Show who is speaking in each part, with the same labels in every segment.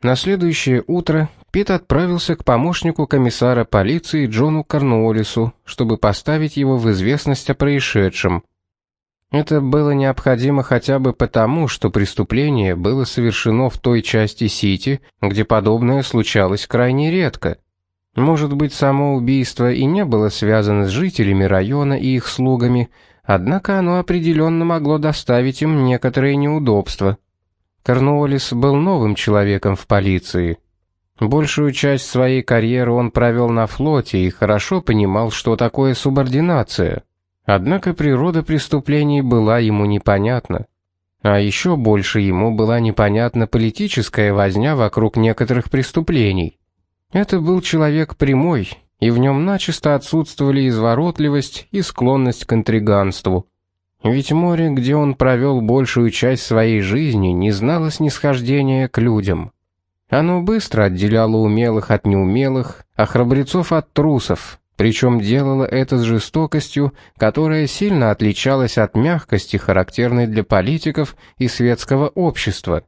Speaker 1: На следующее утро Пит отправился к помощнику комиссара полиции Джону Корнуоллису, чтобы поставить его в известность о происшедшем. Это было необходимо хотя бы потому, что преступление было совершено в той части Сити, где подобное случалось крайне редко. Может быть, само убийство и не было связано с жителями района и их слугами, однако оно определенно могло доставить им некоторые неудобства. Корнуоллис был новым человеком в полиции. Большую часть своей карьеры он провел на флоте и хорошо понимал, что такое субординация. Однако природа преступлений была ему непонятна. А еще больше ему была непонятна политическая возня вокруг некоторых преступлений. Это был человек прямой, и в нем начисто отсутствовали изворотливость и склонность к интриганству. Ведь море, где он провел большую часть своей жизни, не знало снисхождения к людям. Оно быстро отделяло умелых от неумелых, а храбрецов от трусов, причем делало это с жестокостью, которая сильно отличалась от мягкости, характерной для политиков и светского общества.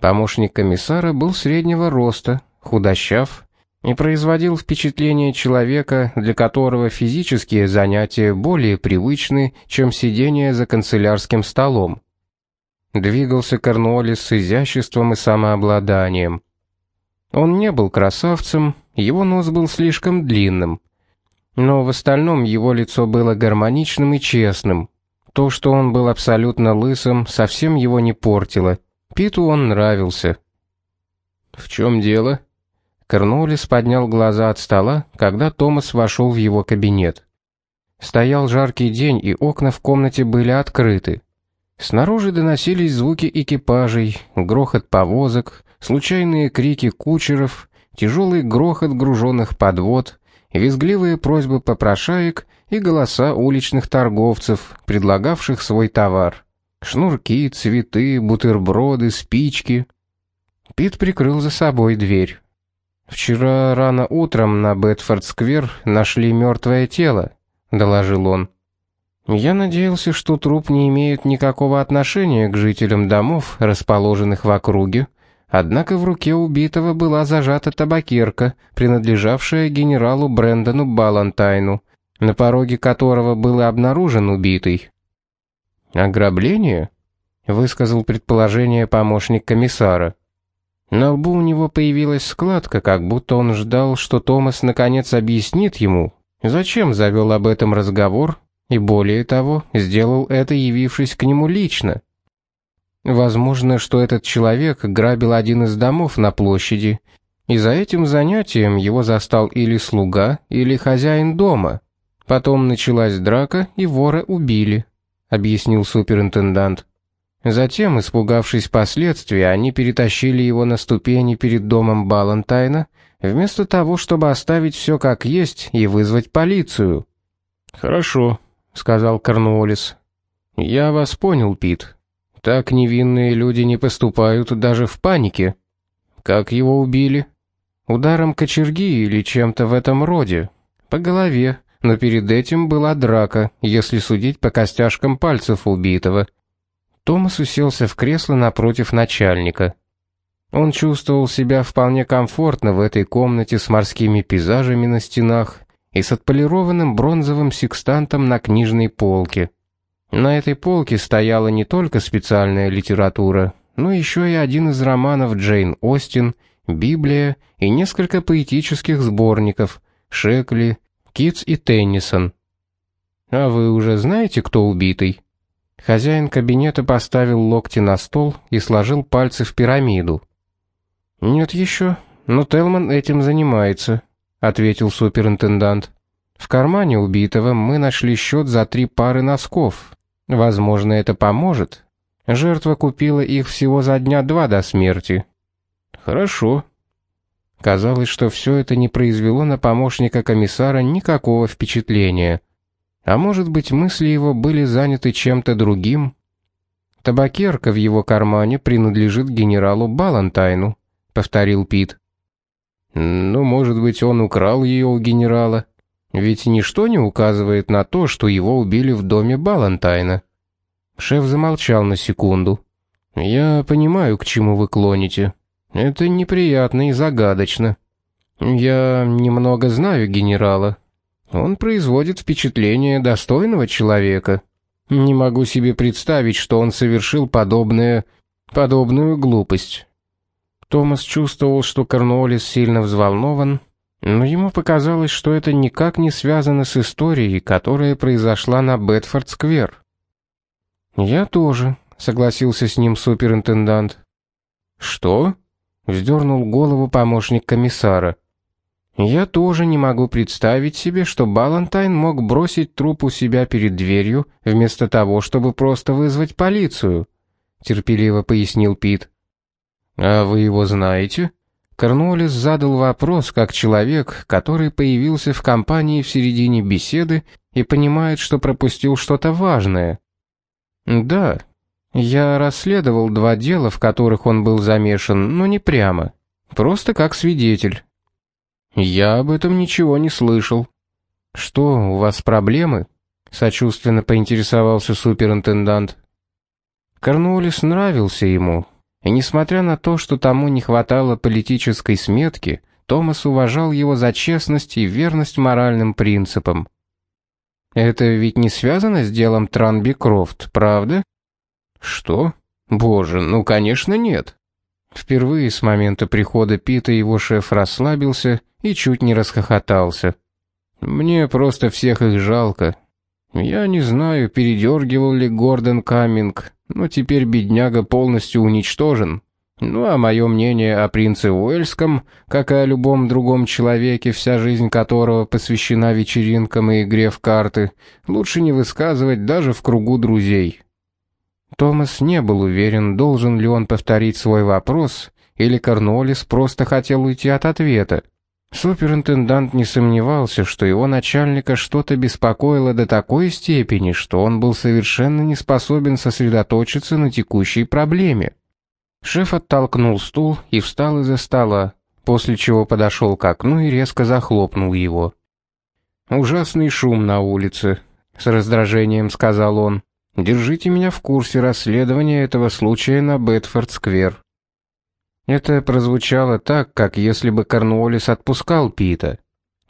Speaker 1: Помощник комиссара был среднего роста, худощав и производил впечатление человека, для которого физические занятия более привычны, чем сидение за канцелярским столом. Двигался Корнуоллис с изяществом и самообладанием. Он не был красавцем, его нос был слишком длинным, но в остальном его лицо было гармоничным и честным. То, что он был абсолютно лысым, совсем его не портило. Питу он нравился. «В чем дело?» Корнуоллис поднял глаза от стола, когда Томас вошел в его кабинет. Стоял жаркий день, и окна в комнате были открыты. Снаружи доносились звуки экипажей, грохот повозок, случайные крики кучеров, тяжелый грохот груженных подвод, визгливые просьбы попрошаек и голоса уличных торговцев, предлагавших свой товар. Шнурки, цветы, бутерброды, спички. Пит прикрыл за собой дверь. «Вчера рано утром на Бетфорд-сквер нашли мертвое тело», — доложил он. «Я надеялся, что труп не имеет никакого отношения к жителям домов, расположенных в округе, Однако в руке убитого была зажата табакерка, принадлежавшая генералу Брэндону Балантайну, на пороге которого был обнаружен убитый. «Ограбление?» — высказал предположение помощник комиссара. На лбу у него появилась складка, как будто он ждал, что Томас наконец объяснит ему, зачем завел об этом разговор, и более того, сделал это, явившись к нему лично. Возможно, что этот человек грабил один из домов на площади, и за этим занятием его застал или слуга, или хозяин дома. Потом началась драка, и вора убили, объяснил суперинтендант. Затем, испугавшись последствий, они перетащили его на ступени перед домом Балантайна, вместо того, чтобы оставить все как есть и вызвать полицию. «Хорошо», — сказал Корнуоллис. «Я вас понял, Пит. Так невинные люди не поступают даже в панике. Как его убили? Ударом кочерги или чем-то в этом роде. По голове, но перед этим была драка, если судить по костяшкам пальцев убитого. Томас уселся в кресло напротив начальника. Он чувствовал себя вполне комфортно в этой комнате с морскими пейзажами на стенах и с отполированным бронзовым секстантом на книжной полке. На этой полке стояла не только специальная литература, но еще и один из романов Джейн Остин, Библия и несколько поэтических сборников Шекли, Китс и Теннисон. А вы уже знаете, кто убитый? Хозяин кабинета поставил локти на стол и сложил пальцы в пирамиду. Нет еще, но Телман этим занимается, ответил суперинтендант. В кармане убитого мы нашли счет за три пары носков. Возможно, это поможет. Жертва купила их всего за дня два до смерти. Хорошо. Казалось, что все это не произвело на помощника комиссара никакого впечатления. А может быть, мысли его были заняты чем-то другим? Табакерка в его кармане принадлежит генералу Балантайну, повторил Пит. Ну, может быть, он украл ее у генерала. Ведь ничто не указывает на то, что его убили в доме Балантайна. Шеф замолчал на секунду. Я понимаю, к чему вы клоните. Это неприятно и загадочно. Я немного знаю генерала. Он производит впечатление достойного человека. Не могу себе представить, что он совершил подобное, подобную глупость. Томас чувствовал, что Корнуоллис сильно взволнован, но ему показалось, что это никак не связано с историей, которая произошла на Бетфорд-сквер. «Я тоже», — согласился с ним суперинтендант. «Что?» — вздернул голову помощник комиссара. Я тоже не могу представить себе, что Балантайн мог бросить труп у себя перед дверью, вместо того, чтобы просто вызвать полицию, терпеливо пояснил Пит. А вы его знаете? Корнуоллис задал вопрос как человек, который появился в компании в середине беседы и понимает, что пропустил что-то важное. Да. Я расследовал два дела, в которых он был замешан, но не прямо, просто как свидетель. Я об этом ничего не слышал. Что, у вас проблемы? сочувственно поинтересовался суперинтендант. Корнуоллис нравился ему, и несмотря на то, что тому не хватало политической сметки, Томас уважал его за честность и верность моральным принципам. Это ведь не связано с делом Транби Крофт, правда? Что? Боже, ну, конечно, нет. Впервые с момента прихода Пита его шеф расслабился и чуть не расхохотался. Мне просто всех их жалко. Я не знаю, передергивал ли Гордон Каминг, но теперь бедняга полностью уничтожен. Ну а мое мнение о принце Уэльском, как и о любом другом человеке, вся жизнь которого посвящена вечеринкам и игре в карты, лучше не высказывать даже в кругу друзей. Томас не был уверен, должен ли он повторить свой вопрос, или Корнуоллис просто хотел уйти от ответа. Суперинтендант не сомневался, что его начальника что-то беспокоило до такой степени, что он был совершенно не способен сосредоточиться на текущей проблеме. Шеф оттолкнул стул и встал из-за стола, после чего подошел к окну и резко захлопнул его. «Ужасный шум на улице», — с раздражением сказал он. Держите меня в курсе расследования этого случая на Бетфорд-сквер. Это прозвучало так, как если бы Корнуоллис отпускал Пита.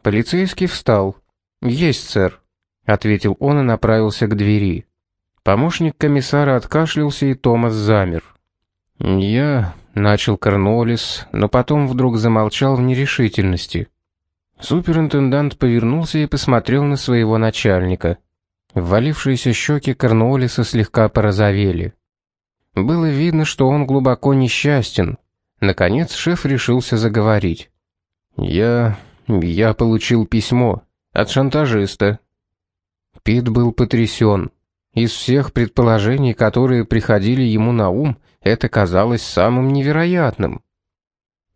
Speaker 1: Полицейский встал. "Есть, сэр", ответил он и направился к двери. Помощник комиссара откашлялся, и Томас замер. "Я", начал Корнуоллис, но потом вдруг замолчал в нерешительности. Суперинтендант повернулся и посмотрел на своего начальника. Ввалившиеся щеки Корнуоллиса слегка порозовели. Было видно, что он глубоко несчастен. Наконец шеф решился заговорить. «Я... я получил письмо. От шантажиста». Пит был потрясен. Из всех предположений, которые приходили ему на ум, это казалось самым невероятным.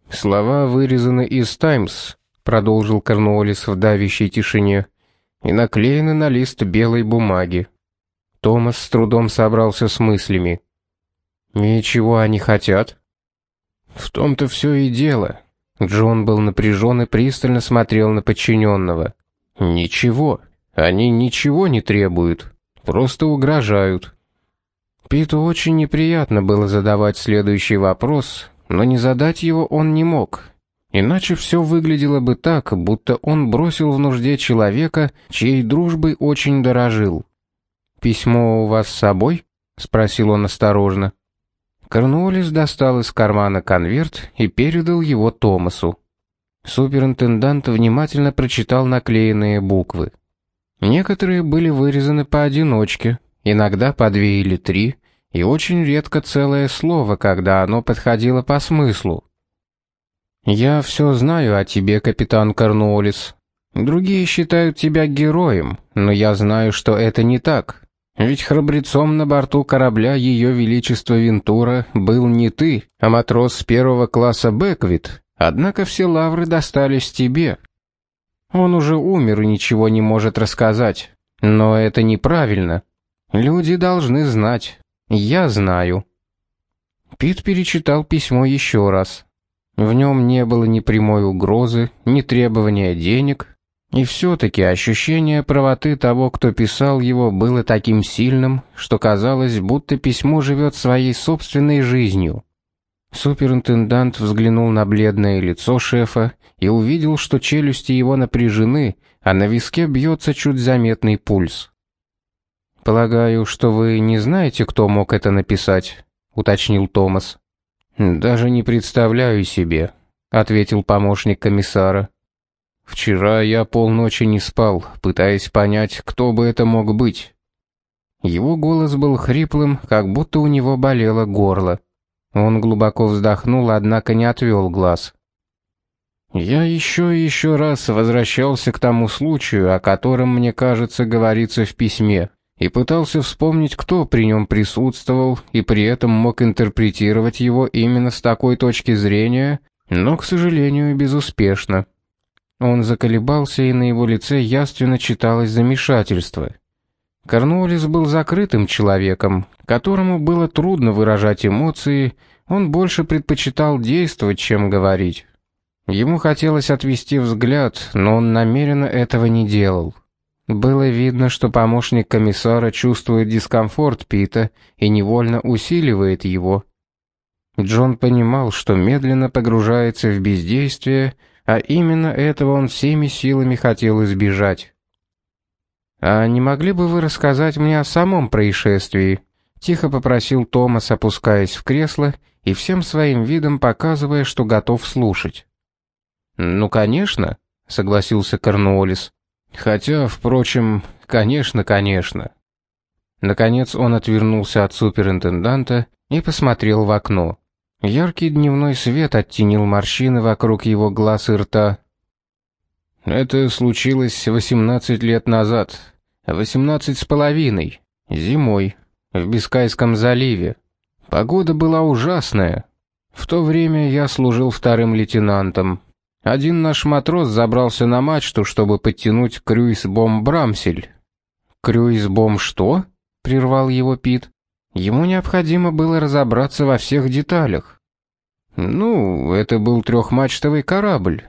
Speaker 1: «Слова вырезаны из «Таймс», — продолжил Корнуоллис в давящей тишине и наклеены на лист белой бумаги. Томас с трудом собрался с мыслями. «И чего они хотят?» «В том-то все и дело». Джон был напряжен и пристально смотрел на подчиненного. «Ничего. Они ничего не требуют. Просто угрожают». Питу очень неприятно было задавать следующий вопрос, но не задать его он не мог, Иначе все выглядело бы так, будто он бросил в нужде человека, чьей дружбой очень дорожил. «Письмо у вас с собой?» — спросил он осторожно. Корнуоллис достал из кармана конверт и передал его Томасу. Суперинтендант внимательно прочитал наклеенные буквы. Некоторые были вырезаны поодиночке, иногда по две или три, и очень редко целое слово, когда оно подходило по смыслу. «Я все знаю о тебе, капитан Корнуоллис. Другие считают тебя героем, но я знаю, что это не так. Ведь храбрецом на борту корабля Ее Величество Вентура был не ты, а матрос первого класса Бэквит, однако все лавры достались тебе. Он уже умер и ничего не может рассказать. Но это неправильно. Люди должны знать. Я знаю». Пит перечитал письмо еще раз. В нем не было ни прямой угрозы, ни требования денег, и все-таки ощущение правоты того, кто писал его, было таким сильным, что казалось, будто письмо живет своей собственной жизнью. Суперинтендант взглянул на бледное лицо шефа и увидел, что челюсти его напряжены, а на виске бьется чуть заметный пульс. «Полагаю, что вы не знаете, кто мог это написать?» — уточнил Томас. «Даже не представляю себе», — ответил помощник комиссара. «Вчера я полночи не спал, пытаясь понять, кто бы это мог быть». Его голос был хриплым, как будто у него болело горло. Он глубоко вздохнул, однако не отвел глаз. Я еще и еще раз возвращался к тому случаю, о котором, мне кажется, говорится в письме, и пытался вспомнить, кто при нем присутствовал и при этом мог интерпретировать его именно с такой точки зрения, но, к сожалению, безуспешно. Он заколебался, и на его лице яственно читалось замешательство. Корнуоллис был закрытым человеком, которому было трудно выражать эмоции, он больше предпочитал действовать, чем говорить. Ему хотелось отвести взгляд, но он намеренно этого не делал. Было видно, что помощник комиссара чувствует дискомфорт Пита и невольно усиливает его. Джон понимал, что медленно погружается в бездействие, а именно этого он всеми силами хотел избежать. «А не могли бы вы рассказать мне о самом происшествии?» — тихо попросил Томас, опускаясь в кресло и всем своим видом показывая, что готов слушать. «Ну, конечно», — согласился Корнуоллис. «Хотя, впрочем, конечно, конечно». Наконец он отвернулся от суперинтенданта и посмотрел в окно. Яркий дневной свет оттенил морщины вокруг его глаз и рта. Это случилось 18 лет назад. 18 с половиной. Зимой. В Бискайском заливе. Погода была ужасная. В то время я служил вторым лейтенантом. Один наш матрос забрался на мачту, чтобы подтянуть крюйс-бом Брамсель. «Крюйс-бом что?» — прервал его Пит. Ему необходимо было разобраться во всех деталях. «Ну, это был трехмачтовый корабль.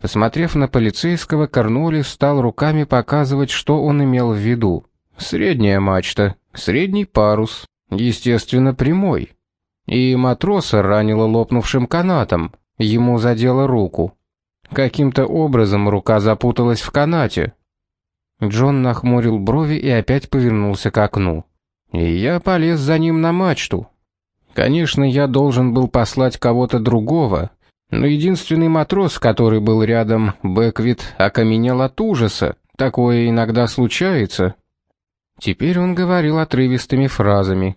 Speaker 1: Посмотрев на полицейского, Корнуоллис стал руками показывать, что он имел в виду. Средняя мачта, средний парус, естественно, прямой. И матроса ранило лопнувшим канатом, ему задело руку. Каким-то образом рука запуталась в канате. Джон нахмурил брови и опять повернулся к окну. И я полез за ним на мачту. Конечно, я должен был послать кого-то другого, но единственный матрос, который был рядом, Бэквит, окаменел от ужаса. Такое иногда случается. Теперь он говорил отрывистыми фразами.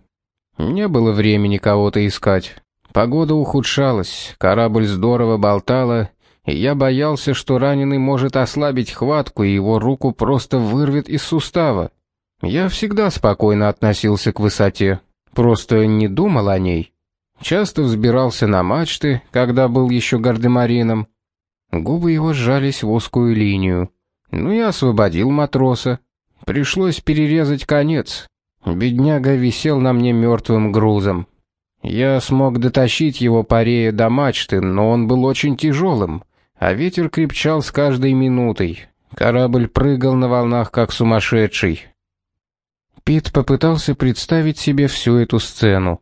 Speaker 1: Не было времени кого-то искать. Погода ухудшалась, корабль здорово болтала, и я боялся, что раненый может ослабить хватку, и его руку просто вырвет из сустава. Я всегда спокойно относился к высоте, просто не думал о ней. Часто взбирался на мачты, когда был еще гардемарином. Губы его сжались в узкую линию. Ну и освободил матроса. Пришлось перерезать конец. Бедняга висел на мне мертвым грузом. Я смог дотащить его парея до мачты, но он был очень тяжелым, а ветер крепчал с каждой минутой. Корабль прыгал на волнах, как сумасшедший. Пит попытался представить себе всю эту сцену.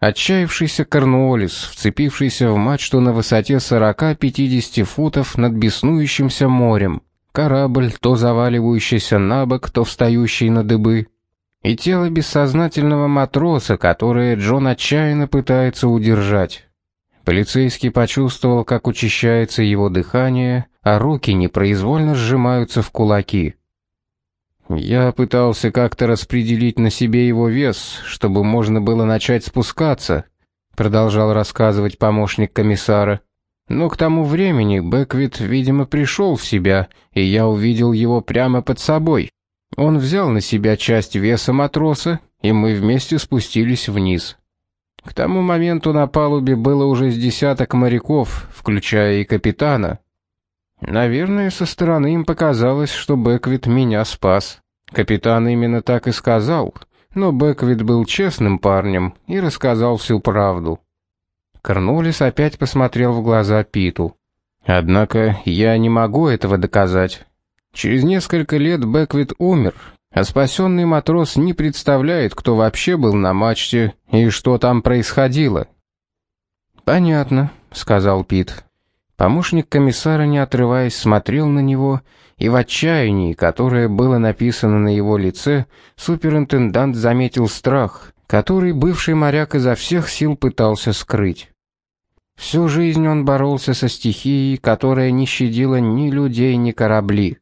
Speaker 1: Отчаявшийся Корнуоллис, вцепившийся в мачту на высоте 40-50 футов над беснующимся морем. Корабль, то заваливающийся на бок, то встающий на дыбы. И тело бессознательного матроса, которое Джон отчаянно пытается удержать. Полицейский почувствовал, как учащается его дыхание, а руки непроизвольно сжимаются в кулаки. Я пытался как-то распределить на себе его вес, чтобы можно было начать спускаться, продолжал рассказывать помощник комиссара. Но к тому времени Бэквит, видимо, пришел в себя, и я увидел его прямо под собой. Он взял на себя часть веса матроса, и мы вместе спустились вниз. К тому моменту на палубе было уже с десяток моряков, включая и капитана. Наверное, со стороны им показалось, что Бэквит меня спас. Капитан именно так и сказал, но Бэквит был честным парнем и рассказал всю правду. Корнолис опять посмотрел в глаза Питу. Однако я не могу этого доказать. Через несколько лет Бэквит умер, а спасенный матрос не представляет, кто вообще был на мачте и что там происходило. Понятно, сказал Пит. Помощник комиссара, не отрываясь, смотрел на него, и в отчаянии, которое было написано на его лице, суперинтендант заметил страх, который бывший моряк изо всех сил пытался скрыть. Всю жизнь он боролся со стихией, которая не щадила ни людей, ни корабли.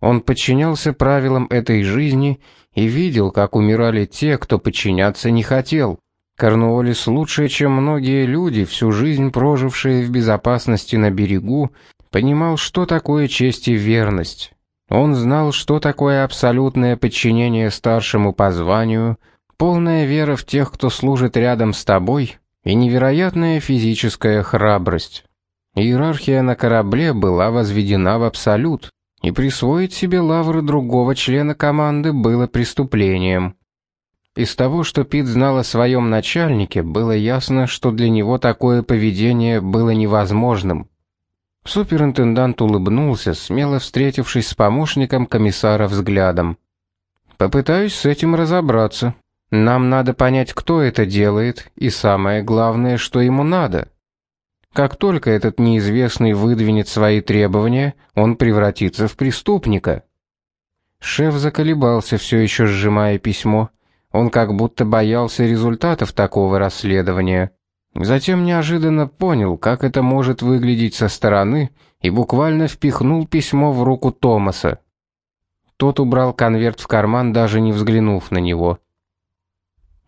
Speaker 1: Он подчинялся правилам этой жизни и видел, как умирали те, кто подчиняться не хотел. Корнуоллис лучше, чем многие люди, всю жизнь прожившие в безопасности на берегу, понимал, что такое честь и верность. Он знал, что такое абсолютное подчинение старшему по званию, полная вера в тех, кто служит рядом с тобой, и невероятная физическая храбрость. Иерархия на корабле была возведена в абсолют, и присвоить себе лавры другого члена команды было преступлением. Из того, что Пит знал о своем начальнике, было ясно, что для него такое поведение было невозможным. Суперинтендант улыбнулся, смело встретившись с помощником комиссара взглядом. Попытаюсь с этим разобраться. Нам надо понять, кто это делает, и самое главное, что ему надо. Как только этот неизвестный выдвинет свои требования, он превратится в преступника. Шеф заколебался, все еще сжимая письмо. Он как будто боялся результатов такого расследования. Затем неожиданно понял, как это может выглядеть со стороны, и буквально впихнул письмо в руку Томаса. Тот убрал конверт в карман, даже не взглянув на него.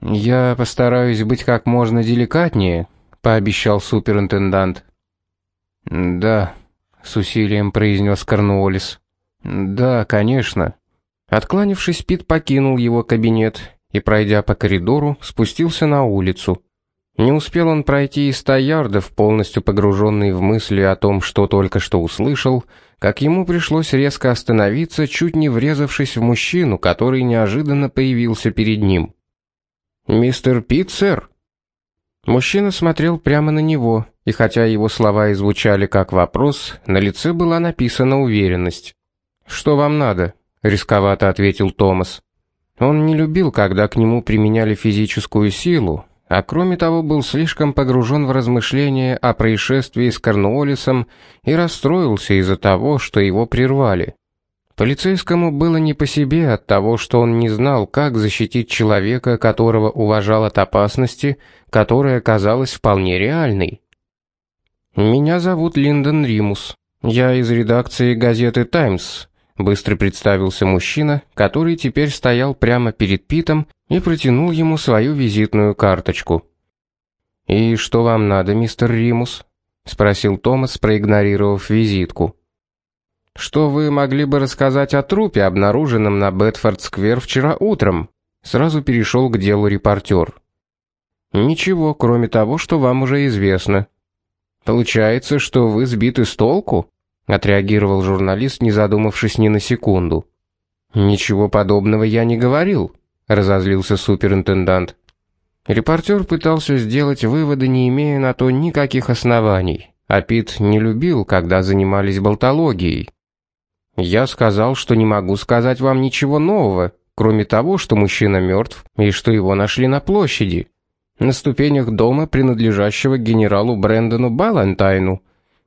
Speaker 1: «Я постараюсь быть как можно деликатнее», — пообещал суперинтендант. «Да», — с усилием произнес Корнуоллис. «Да, конечно». Откланившись, Пит покинул его кабинет и, пройдя по коридору, спустился на улицу. Не успел он пройти и ста ярдов, полностью погруженный в мысли о том, что только что услышал, как ему пришлось резко остановиться, чуть не врезавшись в мужчину, который неожиданно появился перед ним. «Мистер Пит, сэр?» Мужчина смотрел прямо на него, и хотя его слова и звучали как вопрос, на лице была написана уверенность. «Что вам надо?» — рисковато ответил Томас. Он не любил, когда к нему применяли физическую силу, а кроме того был слишком погружен в размышления о происшествии с Корнуоллисом и расстроился из-за того, что его прервали. Полицейскому было не по себе от того, что он не знал, как защитить человека, которого уважал от опасности, которая казалась вполне реальной. «Меня зовут Линдон Римус. Я из редакции газеты «Таймс», Быстро представился мужчина, который теперь стоял прямо перед Питом и протянул ему свою визитную карточку. «И что вам надо, мистер Римус?» — спросил Томас, проигнорировав визитку. «Что вы могли бы рассказать о трупе, обнаруженном на Бетфорд-сквер вчера утром?» Сразу перешел к делу репортер. «Ничего, кроме того, что вам уже известно. Получается, что вы сбиты с толку?» отреагировал журналист, не задумавшись ни на секунду. Ничего подобного я не говорил, разозлился суперинтендант. Репортер пытался сделать выводы, не имея на то никаких оснований. А Пит не любил, когда занимались болтологией. Я сказал, что не могу сказать вам ничего нового, кроме того, что мужчина мертв и что его нашли на площади, на ступенях дома, принадлежащего генералу Брэндону Балантайну,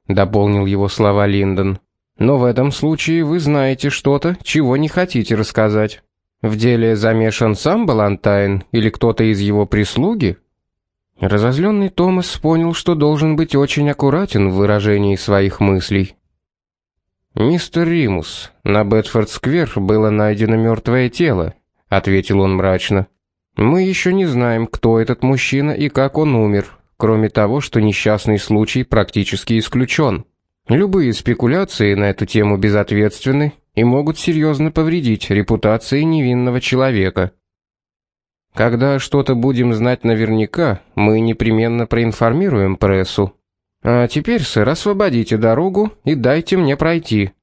Speaker 1: дополнил его слова Линдон. Но в этом случае вы знаете что-то, чего не хотите рассказать. В деле замешан сам Балантайн или кто-то из его прислуги? Разозленный Томас понял, что должен быть очень аккуратен в выражении своих мыслей. Мистер Римус, на Бетфорд-сквер было найдено мертвое тело, ответил он мрачно. Мы еще не знаем, кто этот мужчина и как он умер кроме того, что несчастный случай практически исключен. Любые спекуляции на эту тему безответственны и могут серьезно повредить репутации невинного человека. Когда что-то будем знать наверняка, мы непременно проинформируем прессу. А теперь, сэр, освободите дорогу и дайте мне пройти.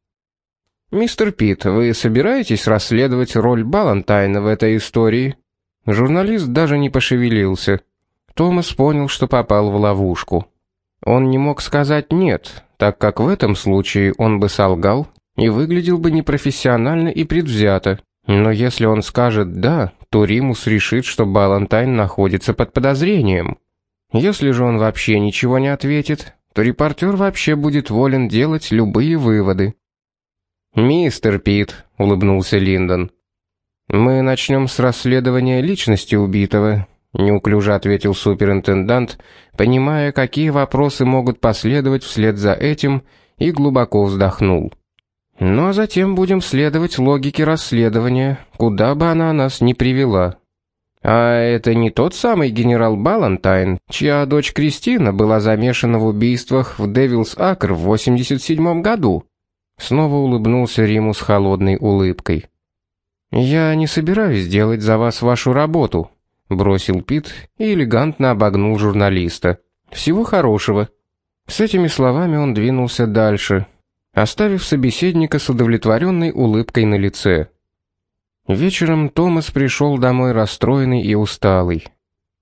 Speaker 1: Мистер Пит, вы собираетесь расследовать роль Балантайна в этой истории? Журналист даже не пошевелился. Томас понял, что попал в ловушку. Он не мог сказать «нет», так как в этом случае он бы солгал и выглядел бы непрофессионально и предвзято. Но если он скажет «да», то Римус решит, что Балантайн находится под подозрением. Если же он вообще ничего не ответит, то репортер вообще будет волен делать любые выводы. «Мистер Пит», — улыбнулся Линдон, — «мы начнем с расследования личности убитого», — неуклюже ответил суперинтендант, понимая, какие вопросы могут последовать вслед за этим, и глубоко вздохнул. «Ну а затем будем следовать логике расследования, куда бы она нас ни привела». А это не тот самый генерал Балантайн, чья дочь Кристина была замешана в убийствах в Девилс Акр в 87 году. Снова улыбнулся Риму с холодной улыбкой. Я не собираюсь делать за вас вашу работу, бросил Пит и элегантно обогнул журналиста. Всего хорошего. С этими словами он двинулся дальше, оставив собеседника с удовлетворенной улыбкой на лице. Вечером Томас пришел домой расстроенный и усталый.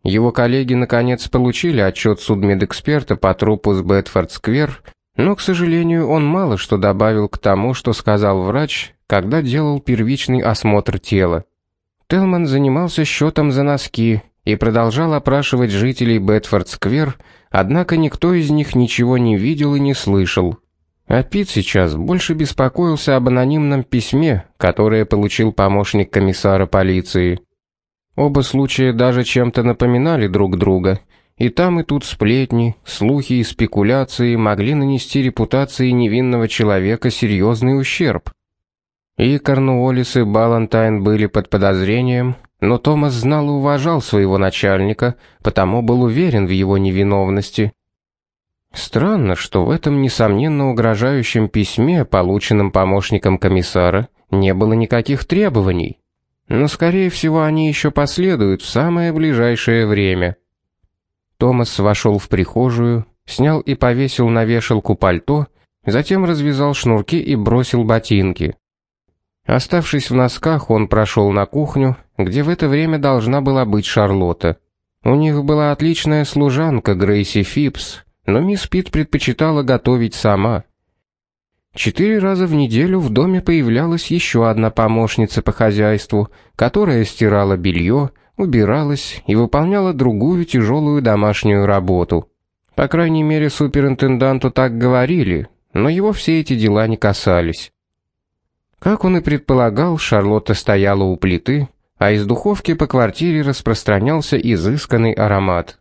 Speaker 1: Его коллеги наконец получили отчет судмедэксперта по трупу с Бетфорд-сквер, но, к сожалению, он мало что добавил к тому, что сказал врач, когда делал первичный осмотр тела. Телман занимался счетом за носки и продолжал опрашивать жителей Бетфорд-сквер, однако никто из них ничего не видел и не слышал. А Пит сейчас больше беспокоился об анонимном письме, которое получил помощник комиссара полиции. Оба случая даже чем-то напоминали друг друга, и там и тут сплетни, слухи и спекуляции могли нанести репутации невинного человека серьезный ущерб. И Корнуоллис и Балантайн были под подозрением, но Томас знал и уважал своего начальника, потому был уверен в его невиновности. Странно, что в этом несомненно угрожающем письме, полученном помощником комиссара, не было никаких требований. Но скорее всего, они еще последуют в самое ближайшее время. Томас вошел в прихожую, снял и повесил на вешалку пальто, затем развязал шнурки и бросил ботинки. Оставшись в носках, он прошел на кухню, где в это время должна была быть Шарлотта. У них была отличная служанка Грейси Фипс, но мисс Пит предпочитала готовить сама. Четыре раза в неделю в доме появлялась еще одна помощница по хозяйству, которая стирала белье, убиралась и выполняла другую тяжелую домашнюю работу. По крайней мере, суперинтенданту так говорили, но его все эти дела не касались. Как он и предполагал, Шарлотта стояла у плиты, а из духовки по квартире распространялся изысканный аромат.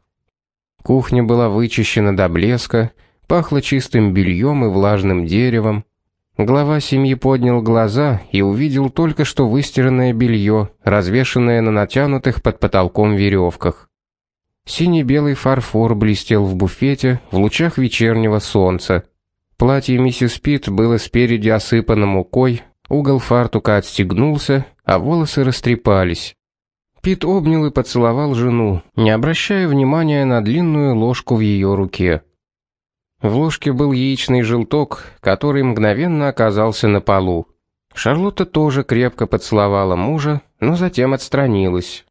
Speaker 1: Кухня была вычищена до блеска, пахло чистым бельем и влажным деревом. Глава семьи поднял глаза и увидел только что выстиранное белье, развешанное на натянутых под потолком веревках. Синий-белый фарфор блестел в буфете в лучах вечернего солнца. Платье миссис Пит было спереди осыпано мукой, угол фартука отстегнулся, а волосы растрепались. Пит обнял и поцеловал жену, не обращая внимания на длинную ложку в ее руке. В ложке был яичный желток, который мгновенно оказался на полу. Шарлотта тоже крепко поцеловала мужа, но затем отстранилась.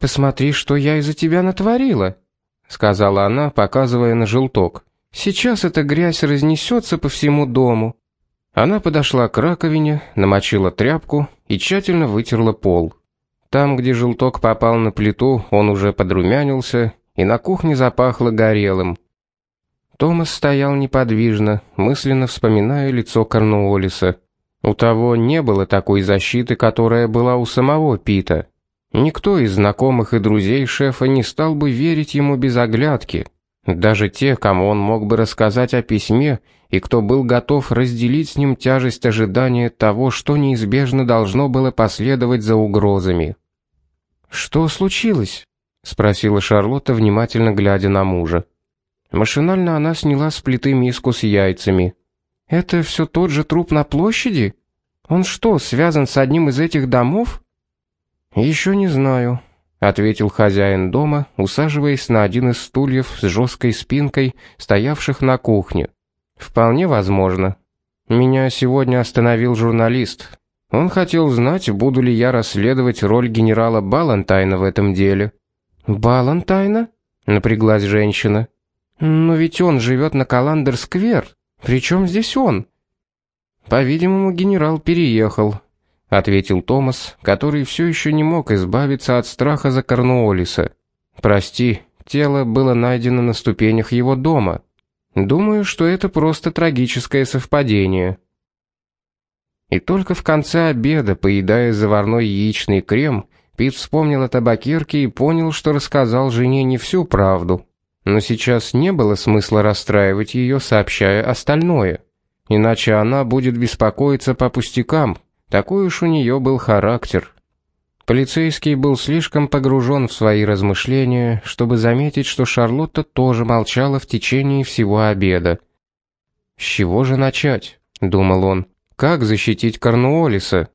Speaker 1: «Посмотри, что я из-за тебя натворила», — сказала она, показывая на желток. «Сейчас эта грязь разнесется по всему дому». Она подошла к раковине, намочила тряпку и тщательно вытерла пол. Там, где желток попал на плиту, он уже подрумянился, и на кухне запахло горелым. Томас стоял неподвижно, мысленно вспоминая лицо Корнуоллиса. У того не было такой защиты, которая была у самого Пита. Никто из знакомых и друзей шефа не стал бы верить ему без оглядки. Даже те, кому он мог бы рассказать о письме, и кто был готов разделить с ним тяжесть ожидания того, что неизбежно должно было последовать за угрозами. «Что случилось?» — спросила Шарлотта, внимательно глядя на мужа. Машинально она сняла с плиты миску с яйцами. «Это все тот же труп на площади? Он что, связан с одним из этих домов?» «Еще не знаю», — ответил хозяин дома, усаживаясь на один из стульев с жесткой спинкой, стоявших на кухне. Вполне возможно. Меня сегодня остановил журналист. Он хотел знать, буду ли я расследовать роль генерала Балантайна в этом деле. Балантайна? напряглась женщина. Но ведь он живет на Каландер-сквер. Причем здесь он? По-видимому, генерал переехал, ответил Томас, который все еще не мог избавиться от страха за Корнуоллиса. Прости, тело было найдено на ступенях его дома. Думаю, что это просто трагическое совпадение. И только в конце обеда, поедая заварной яичный крем, Пит вспомнил о табакерке и понял, что рассказал жене не всю правду. Но сейчас не было смысла расстраивать ее, сообщая остальное. Иначе она будет беспокоиться по пустякам. Такой уж у нее был характер. Полицейский был слишком погружен в свои размышления, чтобы заметить, что Шарлотта тоже молчала в течение всего обеда. «С чего же начать?» — думал он. «Как защитить Корнуоллиса?